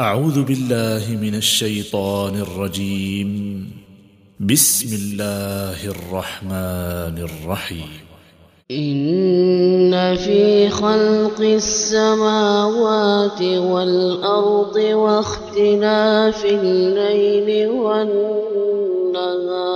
أعوذ بالله من الشيطان الرجيم. بسم الله الرحمن الرحيم. إن في خلق السماوات والأرض واختلاف الليل والنهار.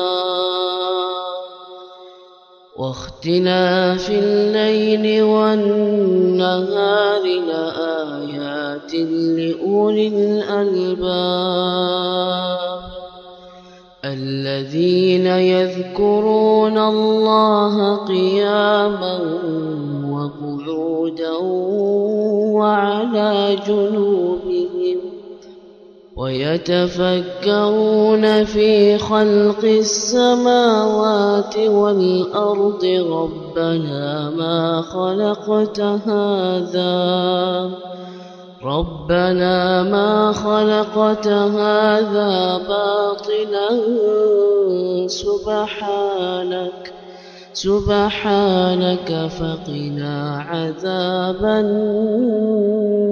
واختلاف الليل والنهار لآيات لأولي الألباب. الذين يذكرون الله قياما وقعودا وعلى جنوبهم ويتفكرون في خلق السماوات والأرض ربنا ما خلقت هذا ربنا ما خلقت هذا باطلا سبحانك سبحانك فقنا عذاب النار